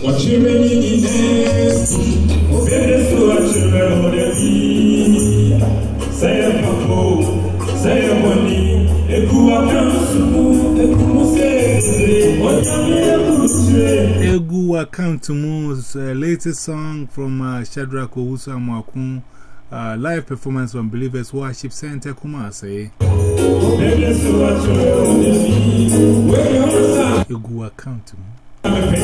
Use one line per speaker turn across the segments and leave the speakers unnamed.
Watching me to watching
a papa, say a money, a kuwa kansumu, a kumuse, what a mere
Eguwa Kantumu's uh, latest song from uh, Shadrach Owusu Amwakun, uh, live performance from Believers Worship Center Kumasi. Eguwa Kantumu.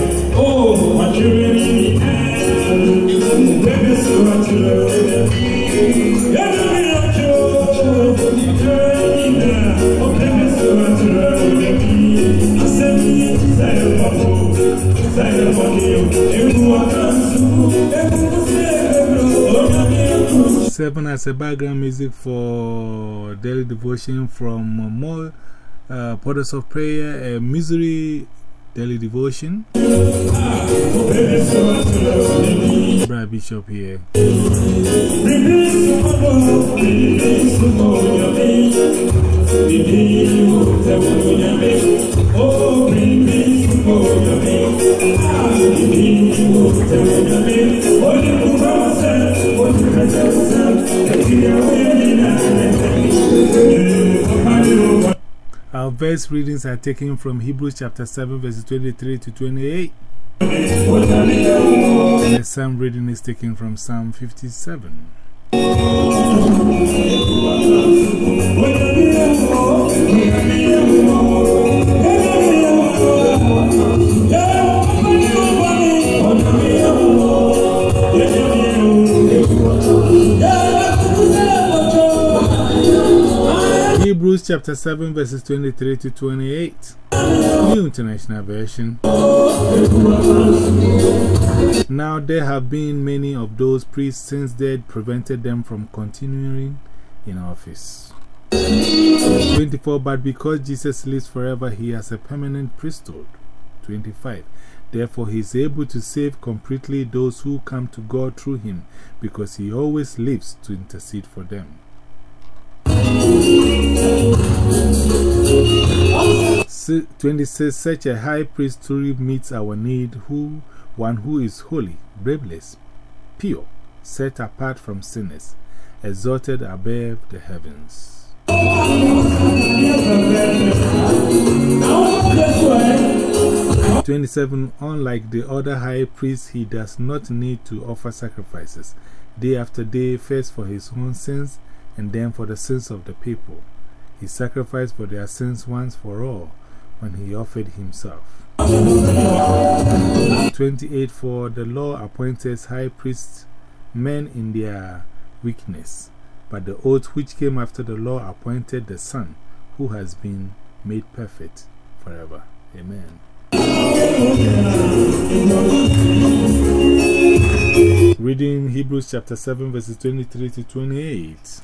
7 as a background music for daily devotion from more uh, Portals of Prayer, a Misery Daily Devotion. Brad Bishop here. Our verse readings are taken from Hebrews chapter 7, verses 23 to 28. The psalm reading is taken from Psalm 57. Hebrews chapter 7, verses 23 to 28. New International Version. Now there have been many of those priests since death prevented them from continuing in office. 24. But because Jesus lives forever, he has a permanent priesthood. 25. Therefore, he is able to save completely those who come to God through him, because he always lives to intercede for them. 26 Such a high priest truly meets our need, who, one who is holy, blameless, pure, set apart from sinners, exalted above the heavens. 27 Unlike the other high priests, he does not need to offer sacrifices day after day, first for his own sins and then for the sins of the people. He sacrificed for their sins once for all when he offered himself. 28 For the law appointed high priests men in their weakness, but the oath which came after the law appointed the Son, who has been made perfect forever. Amen. Reading Hebrews chapter 7, verses 23 to 28.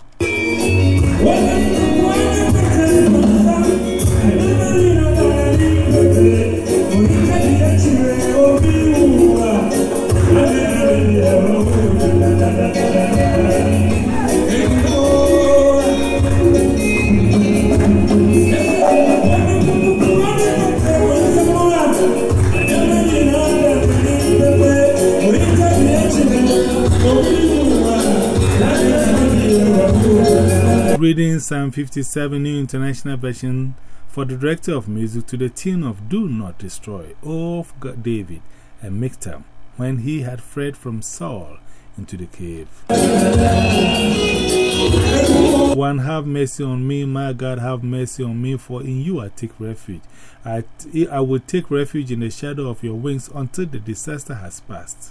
Psalm 57 New International Version for the director of music to the tune of Do Not Destroy of David and Michtam when he had fled from Saul into the cave. One, have mercy on me, my God, have mercy on me, for in you I take refuge. I, I will take refuge in the shadow of your wings until the disaster has passed.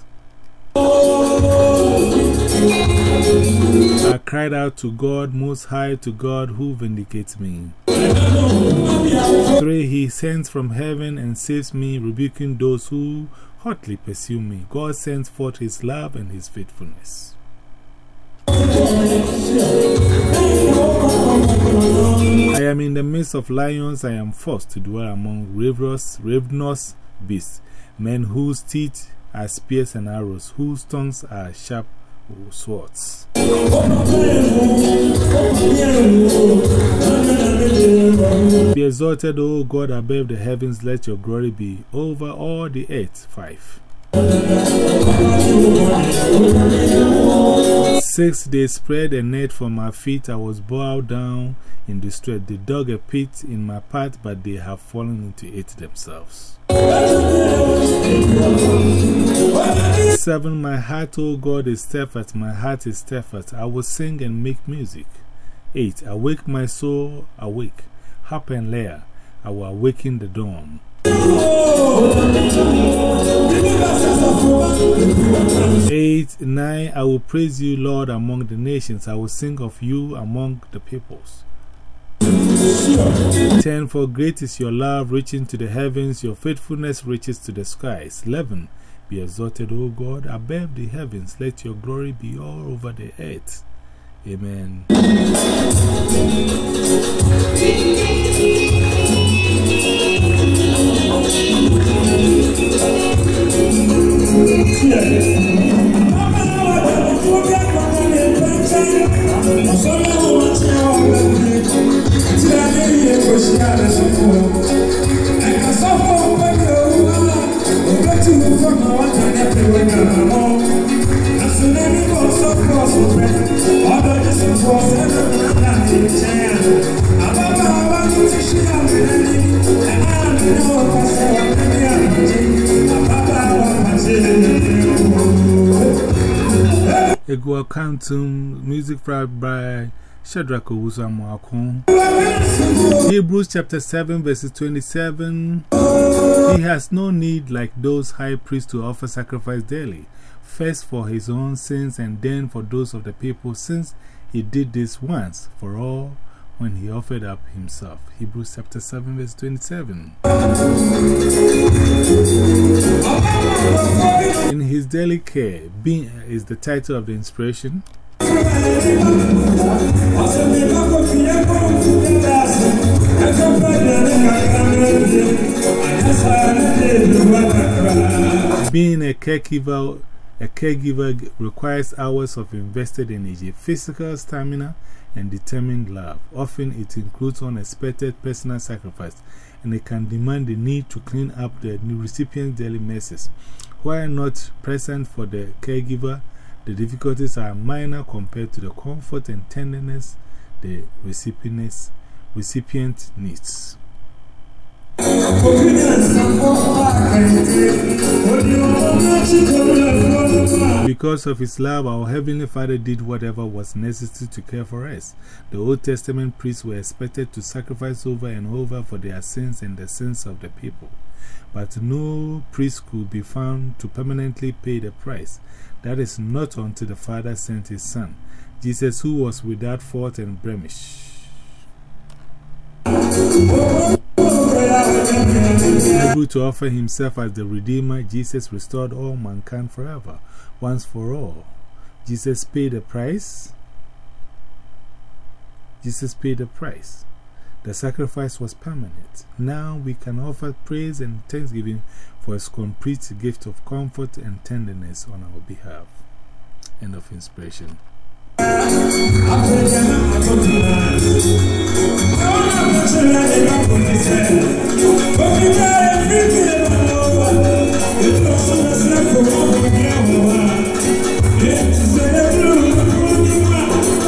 I cried out to God, Most High, to God who vindicates me. 3. He sends from heaven and saves me, rebuking those who hotly pursue me. God sends forth His love and His faithfulness. I am in the midst of lions. I am forced to dwell among ravenous, ravenous beasts, men whose teeth are spears and arrows, whose tongues are sharp swords. Be exalted, O God, above the heavens, let your glory be over all the earth. 5. Six, they spread a net for my feet. I was bowed down in distress. They dug a pit in my path, but they have fallen into it themselves. Seven, my heart, O God, is steadfast. My heart is steadfast. I will sing and make music. Eight, awake my soul, awake. Harp and lyre. I will awaken the dawn. Eight, nine, I will praise you, Lord, among the nations. I will sing of you among the peoples. Ten, for great is your love reaching to the heavens, your faithfulness reaches to the skies. Eleven, be exalted, O God, above the heavens. Let your glory be all over the earth. Amen. By Shadrach Hebrews chapter 7, verses 27. He has no need, like those high priests, to offer sacrifice daily, first for his own sins and then for those of the people, since he did this once for all when he offered up himself. Hebrews chapter 7, verse 27. In his daily care, being uh, is the title of the inspiration. Being a caregiver, a caregiver requires hours of invested energy, physical stamina, and determined love. Often it includes unexpected personal sacrifice, and it can demand the need to clean up the recipient's daily messes. While not present for the caregiver, the difficulties are minor compared to the comfort and tenderness the recipient, needs. Because of his love, our Heavenly Father did whatever was necessary to care for us. The Old Testament priests were expected to sacrifice over and over for their sins and the sins of the people. But no priest could be found to permanently pay the price. That is not until the Father sent his Son, Jesus, who was without fault and blemish. Able to offer himself as the Redeemer, Jesus restored all mankind forever, once for all. Jesus paid the price. Jesus paid the price. The sacrifice was permanent. Now we can offer praise and thanksgiving for his complete gift of comfort and tenderness on our behalf. End of inspiration.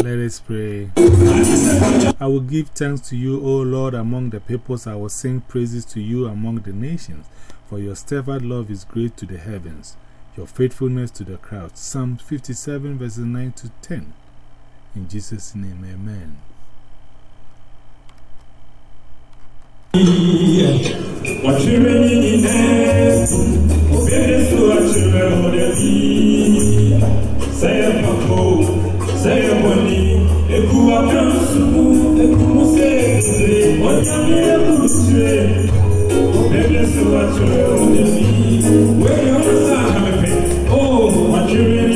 Let us pray. I will give thanks to you, O Lord, among the peoples. I will sing praises to you among the nations. For your steadfast love is great to the heavens, your faithfulness to the crowds. Psalm 57, verses 9 to 10. In Jesus' name, amen.
Say my you're on the. Oh, you.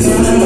Jesus.